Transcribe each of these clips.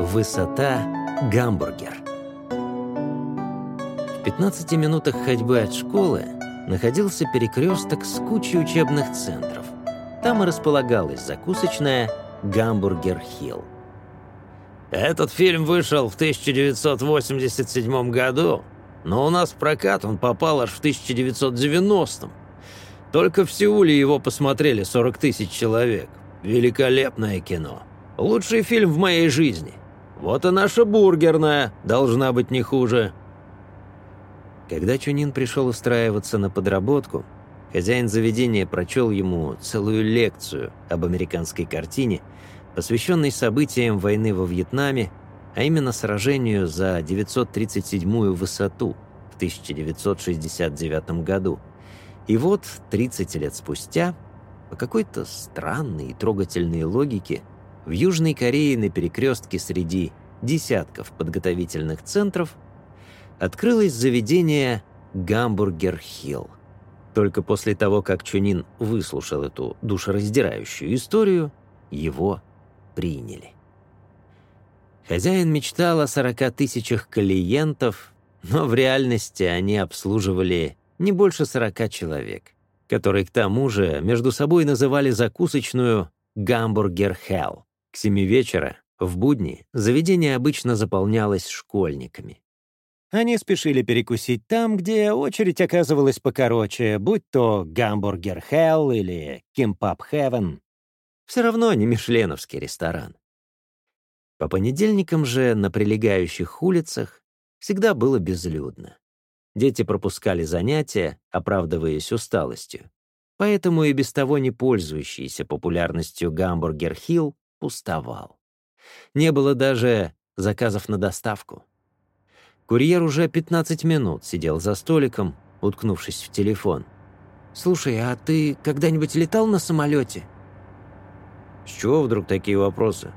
Высота Гамбургер. В 15 минутах ходьбы от школы находился перекресток с кучей учебных центров. Там и располагалась закусочная «Гамбургер Хилл». Этот фильм вышел в 1987 году, но у нас в прокат он попал аж в 1990-м. Только в Сеуле его посмотрели 40 тысяч человек. Великолепное кино. Лучший фильм в моей жизни. Вот и наша бургерная должна быть не хуже. Когда Чунин пришел устраиваться на подработку, хозяин заведения прочел ему целую лекцию об американской картине, посвященной событиям войны во Вьетнаме, а именно сражению за 937-ю высоту в 1969 году. И вот, 30 лет спустя, по какой-то странной и трогательной логике, в Южной Корее на перекрестке среди десятков подготовительных центров открылось заведение «Гамбургер Хилл». Только после того, как Чунин выслушал эту душераздирающую историю, его приняли. Хозяин мечтал о 40 тысячах клиентов, но в реальности они обслуживали не больше 40 человек, которые к тому же между собой называли закусочную «Гамбургер Хелл». К семи вечера, в будни, заведение обычно заполнялось школьниками. Они спешили перекусить там, где очередь оказывалась покороче, будь то «Гамбургер Хелл» или «Кимпап Хевен». Все равно не мишленовский ресторан. По понедельникам же на прилегающих улицах всегда было безлюдно. Дети пропускали занятия, оправдываясь усталостью. Поэтому и без того не пользующийся популярностью Гамбургер Хилл пустовал. Не было даже заказов на доставку. Курьер уже 15 минут сидел за столиком, уткнувшись в телефон. «Слушай, а ты когда-нибудь летал на самолете?» «С чего вдруг такие вопросы?»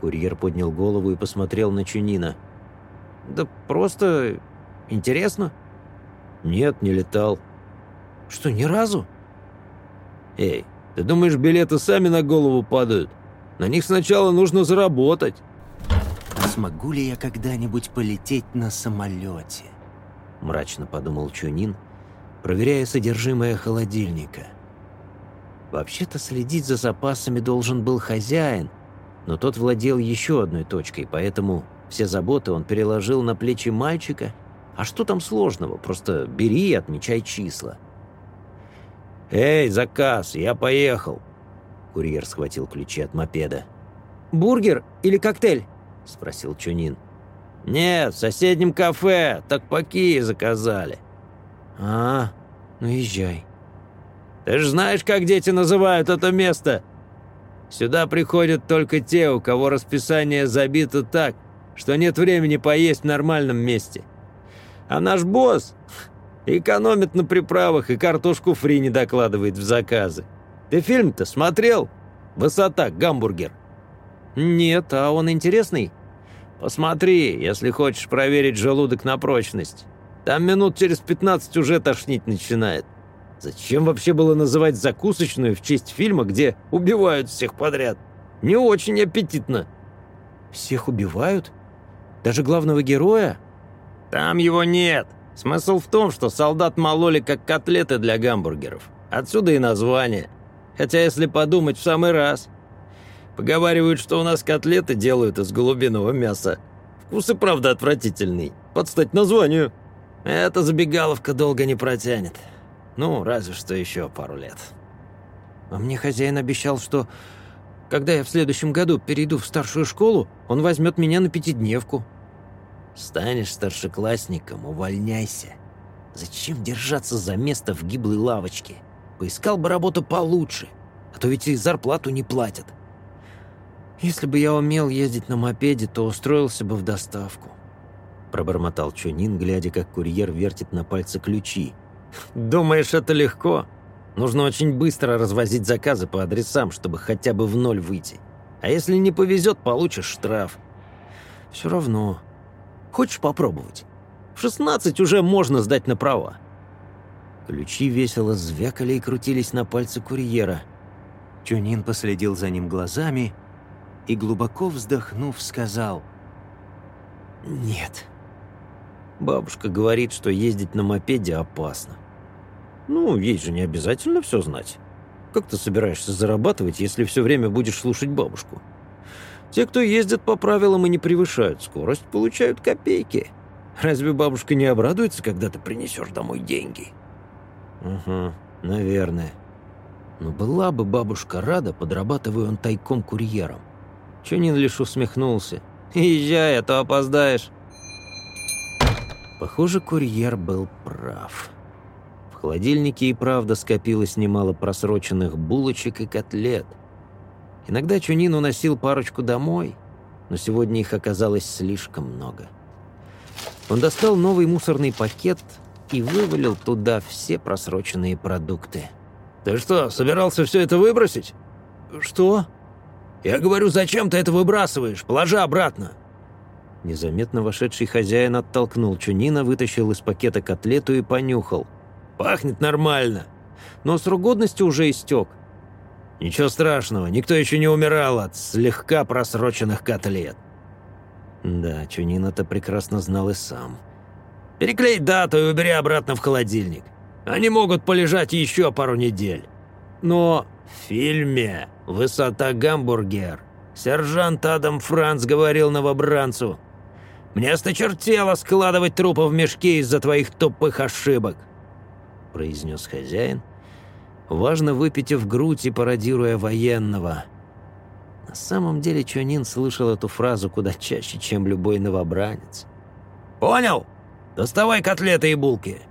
Курьер поднял голову и посмотрел на Чунина. «Да просто интересно». «Нет, не летал». «Что, ни разу?» «Эй, ты думаешь, билеты сами на голову падают? На них сначала нужно заработать». «Смогу ли я когда-нибудь полететь на самолете?» Мрачно подумал Чунин, проверяя содержимое холодильника. Вообще-то следить за запасами должен был хозяин — но тот владел еще одной точкой, поэтому все заботы он переложил на плечи мальчика. А что там сложного? Просто бери и отмечай числа. «Эй, заказ, я поехал!» Курьер схватил ключи от мопеда. «Бургер или коктейль?» — спросил Чунин. «Нет, в соседнем кафе, так такпаки заказали». «А, ну езжай». «Ты же знаешь, как дети называют это место?» Сюда приходят только те, у кого расписание забито так, что нет времени поесть в нормальном месте. А наш босс экономит на приправах и картошку фри не докладывает в заказы. Ты фильм-то смотрел? Высота, гамбургер. Нет, а он интересный? Посмотри, если хочешь проверить желудок на прочность. Там минут через 15 уже тошнить начинает. Зачем вообще было называть закусочную в честь фильма, где убивают всех подряд? Не очень аппетитно. Всех убивают? Даже главного героя? Там его нет. Смысл в том, что солдат мололи как котлеты для гамбургеров. Отсюда и название. Хотя, если подумать, в самый раз. Поговаривают, что у нас котлеты делают из голубиного мяса. Вкус и правда отвратительный. Подстать названию. Эта забегаловка долго не протянет. Ну, разве что еще пару лет. А мне хозяин обещал, что когда я в следующем году перейду в старшую школу, он возьмет меня на пятидневку. Станешь старшеклассником, увольняйся. Зачем держаться за место в гиблой лавочке? Поискал бы работу получше, а то ведь и зарплату не платят. Если бы я умел ездить на мопеде, то устроился бы в доставку. Пробормотал Чунин, глядя, как курьер вертит на пальце ключи, Думаешь, это легко? Нужно очень быстро развозить заказы по адресам, чтобы хотя бы в ноль выйти. А если не повезет, получишь штраф. Все равно. Хочешь попробовать? В 16 уже можно сдать на права. Ключи весело звякали и крутились на пальце курьера. Чунин последил за ним глазами и, глубоко вздохнув, сказал «Нет». Бабушка говорит, что ездить на мопеде опасно. Ну, ей же не обязательно все знать. Как ты собираешься зарабатывать, если все время будешь слушать бабушку? Те, кто ездит по правилам и не превышают скорость, получают копейки. Разве бабушка не обрадуется, когда ты принесешь домой деньги? Угу, наверное. Но была бы бабушка рада, подрабатывая он тайком курьером. Чунин лишь усмехнулся. «Езжай, а то опоздаешь». Похоже, курьер был прав. В холодильнике и правда скопилось немало просроченных булочек и котлет. Иногда Чунин уносил парочку домой, но сегодня их оказалось слишком много. Он достал новый мусорный пакет и вывалил туда все просроченные продукты. «Ты что, собирался все это выбросить?» «Что?» «Я говорю, зачем ты это выбрасываешь? Положи обратно!» Незаметно вошедший хозяин оттолкнул Чунина, вытащил из пакета котлету и понюхал. «Пахнет нормально, но срок годности уже истек». «Ничего страшного, никто еще не умирал от слегка просроченных котлет». Да, Чунин это прекрасно знал и сам. «Переклей дату и убери обратно в холодильник. Они могут полежать еще пару недель. Но в фильме «Высота гамбургер» сержант Адам Франц говорил новобранцу «Мне осточертело складывать трупы в мешки из-за твоих тупых ошибок», — произнес хозяин, важно выпитив грудь и пародируя военного. На самом деле Чонин слышал эту фразу куда чаще, чем любой новобранец. «Понял? Доставай котлеты и булки».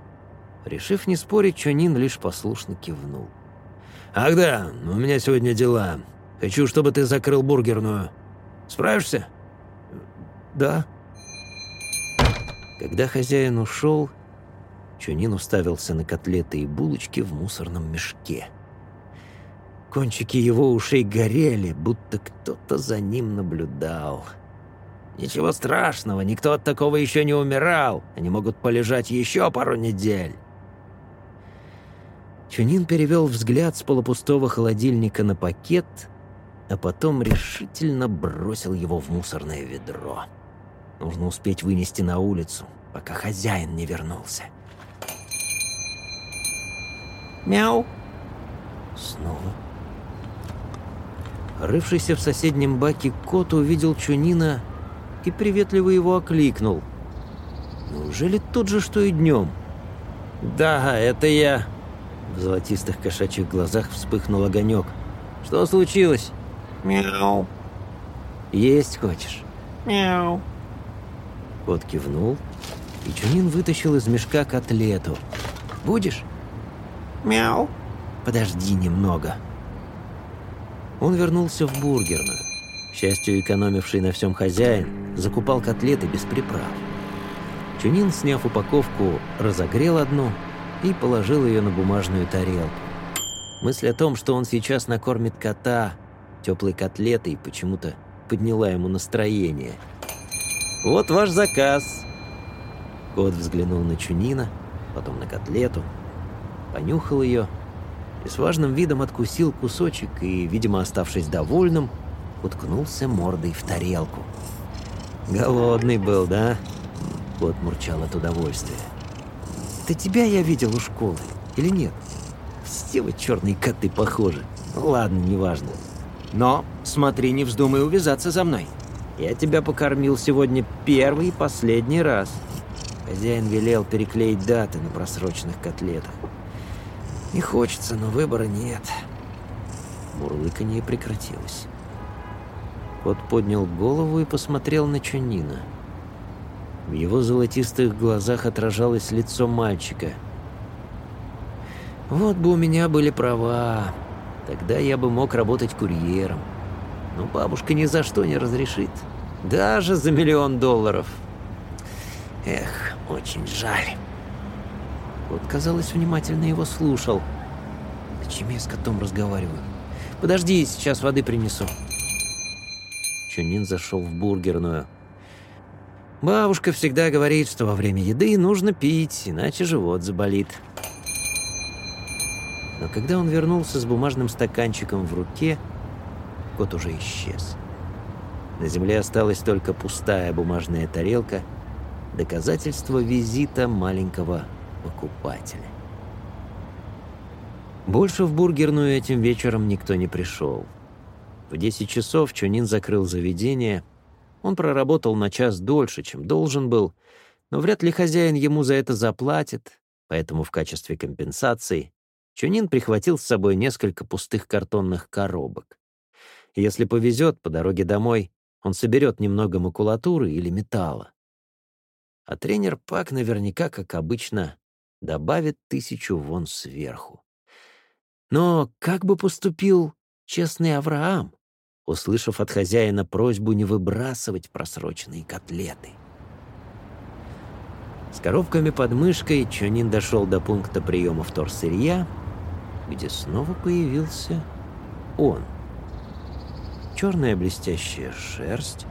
Решив не спорить, Чонин лишь послушно кивнул. «Ах да, у меня сегодня дела. Хочу, чтобы ты закрыл бургерную. Справишься?» «Да». Когда хозяин ушел, Чунин уставился на котлеты и булочки в мусорном мешке. Кончики его ушей горели, будто кто-то за ним наблюдал. «Ничего страшного, никто от такого еще не умирал. Они могут полежать еще пару недель». Чунин перевел взгляд с полупустого холодильника на пакет, а потом решительно бросил его в мусорное ведро. Нужно успеть вынести на улицу, пока хозяин не вернулся. «Мяу!» Снова. Рывшийся в соседнем баке кот увидел Чунина и приветливо его окликнул. Неужели тот же, что и днем? «Да, это я», в золотистых кошачьих глазах вспыхнул огонек. «Что случилось?» «Мяу». «Есть хочешь?» «Мяу». Кот кивнул, и Чунин вытащил из мешка котлету. «Будешь?» «Мяу». «Подожди немного». Он вернулся в бургерную. К счастью, экономивший на всем хозяин, закупал котлеты без приправ. Чунин, сняв упаковку, разогрел одну – и положил ее на бумажную тарелку. Мысль о том, что он сейчас накормит кота теплой котлетой, почему-то подняла ему настроение. «Вот ваш заказ!» Кот взглянул на Чунина, потом на котлету, понюхал ее и с важным видом откусил кусочек и, видимо, оставшись довольным, уткнулся мордой в тарелку. «Голодный был, да?» Кот мурчал от удовольствия. Это тебя я видел у школы, или нет? Все вы черные коты похожи. Ладно, неважно. Но смотри, не вздумай увязаться за мной. Я тебя покормил сегодня первый и последний раз. Хозяин велел переклеить даты на просроченных котлетах. Не хочется, но выбора нет. Мурлыканье прекратилось. Кот поднял голову и посмотрел на Чунина. В его золотистых глазах отражалось лицо мальчика. «Вот бы у меня были права. Тогда я бы мог работать курьером. Но бабушка ни за что не разрешит. Даже за миллион долларов. Эх, очень жаль». Вот, казалось, внимательно его слушал. «Зачем я с котом разговариваю? Подожди, сейчас воды принесу». Чунин зашел в бургерную. Бабушка всегда говорит, что во время еды нужно пить, иначе живот заболит. Но когда он вернулся с бумажным стаканчиком в руке, кот уже исчез. На земле осталась только пустая бумажная тарелка, доказательство визита маленького покупателя. Больше в бургерную этим вечером никто не пришел. В 10 часов Чунин закрыл заведение. Он проработал на час дольше, чем должен был, но вряд ли хозяин ему за это заплатит, поэтому в качестве компенсации Чунин прихватил с собой несколько пустых картонных коробок. Если повезет, по дороге домой он соберет немного макулатуры или металла. А тренер Пак наверняка, как обычно, добавит тысячу вон сверху. Но как бы поступил честный Авраам, услышав от хозяина просьбу не выбрасывать просроченные котлеты? С коробками под мышкой Чонин дошел до пункта приема вторсырья, где снова появился он. Черная блестящая шерсть,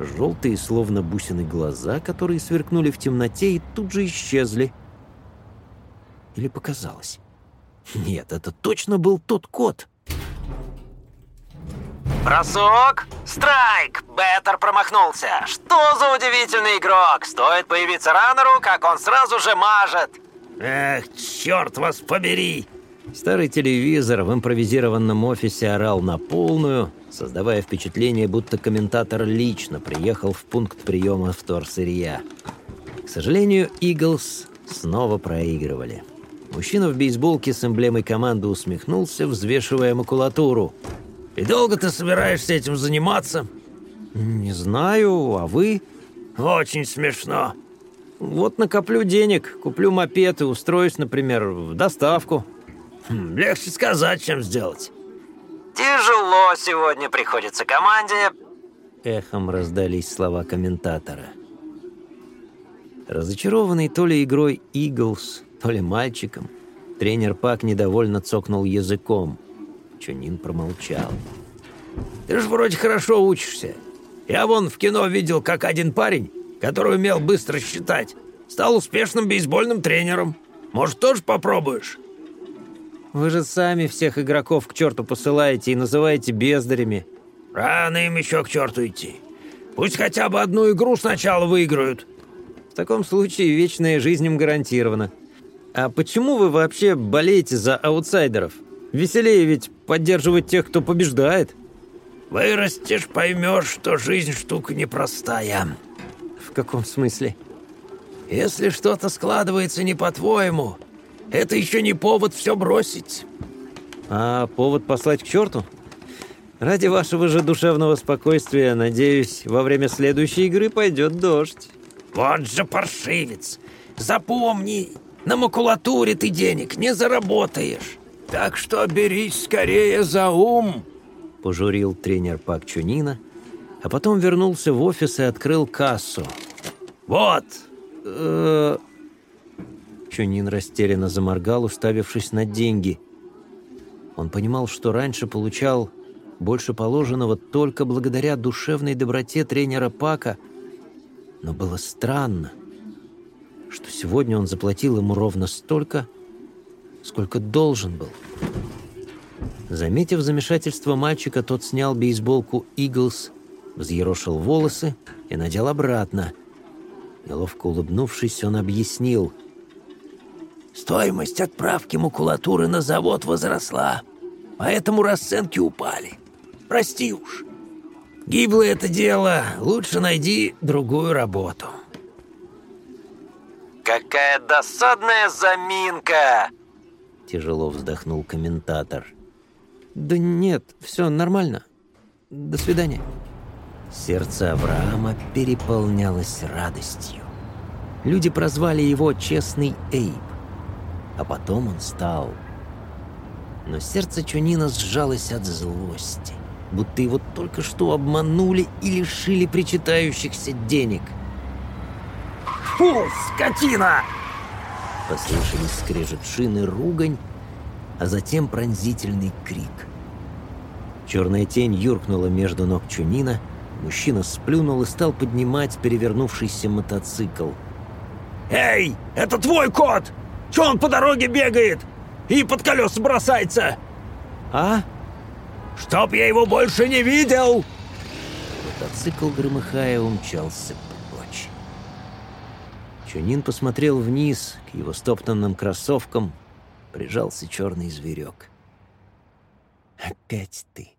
желтые, словно бусины глаза, которые сверкнули в темноте и тут же исчезли. Или показалось? Нет, это точно был тот кот. Бросок! Страйк! Беттер промахнулся. Что за удивительный игрок? Стоит появиться раннеру, как он сразу же мажет. Эх, черт вас побери! Старый телевизор в импровизированном офисе орал на полную, создавая впечатление, будто комментатор лично приехал в пункт приема вторсырья. К сожалению, «Иглс» снова проигрывали. Мужчина в бейсболке с эмблемой команды усмехнулся, взвешивая макулатуру. «И долго ты собираешься этим заниматься?» «Не знаю, а вы?» «Очень смешно». «Вот накоплю денег, куплю мопед и устроюсь, например, в доставку». Хм, «Легче сказать, чем сделать». «Тяжело сегодня приходится команде», — эхом раздались слова комментатора. Разочарованный то ли игрой «Иглс», то ли мальчиком. Тренер Пак недовольно цокнул языком. Чунин промолчал. «Ты же вроде хорошо учишься. Я вон в кино видел, как один парень, который умел быстро считать, стал успешным бейсбольным тренером. Может, тоже попробуешь?» «Вы же сами всех игроков к черту посылаете и называете бездарями». «Рано им еще к черту идти. Пусть хотя бы одну игру сначала выиграют». «В таком случае вечная жизнь им гарантирована», а почему вы вообще болеете за аутсайдеров? Веселее ведь поддерживать тех, кто побеждает. Вырастешь, поймешь, что жизнь штука непростая. В каком смысле? Если что-то складывается не по-твоему, это еще не повод все бросить. А повод послать к черту? Ради вашего же душевного спокойствия, надеюсь, во время следующей игры пойдет дождь. Вот же паршивец! Запомни, на макулатуре ты денег не заработаешь. Так что берись скорее за ум!» Пожурил тренер Пак Чунина, а потом вернулся в офис и открыл кассу. «Вот!» э Чунин растерянно заморгал, уставившись на деньги. Он понимал, что раньше получал больше положенного только благодаря душевной доброте тренера Пака, но было странно что сегодня он заплатил ему ровно столько, сколько должен был. Заметив замешательство мальчика, тот снял бейсболку «Иглс», взъерошил волосы и надел обратно. Неловко улыбнувшись, он объяснил. «Стоимость отправки макулатуры на завод возросла, поэтому расценки упали. Прости уж. Гиблое это дело, лучше найди другую работу». «Какая досадная заминка!» Тяжело вздохнул комментатор. «Да нет, все нормально. До свидания». Сердце Авраама переполнялось радостью. Люди прозвали его «Честный Эйб», а потом он стал. Но сердце Чунина сжалось от злости, будто его только что обманули и лишили причитающихся денег – Фу, скотина!» Послышались скрежет шины, ругань, а затем пронзительный крик. Черная тень юркнула между ног Чунина, мужчина сплюнул и стал поднимать перевернувшийся мотоцикл. «Эй, это твой кот! Че он по дороге бегает и под колеса бросается?» «А?» «Чтоб я его больше не видел!» мотоцикл, громыхая, умчался. Чунин посмотрел вниз, к его стоптанным кроссовкам прижался черный зверек. «Опять ты!»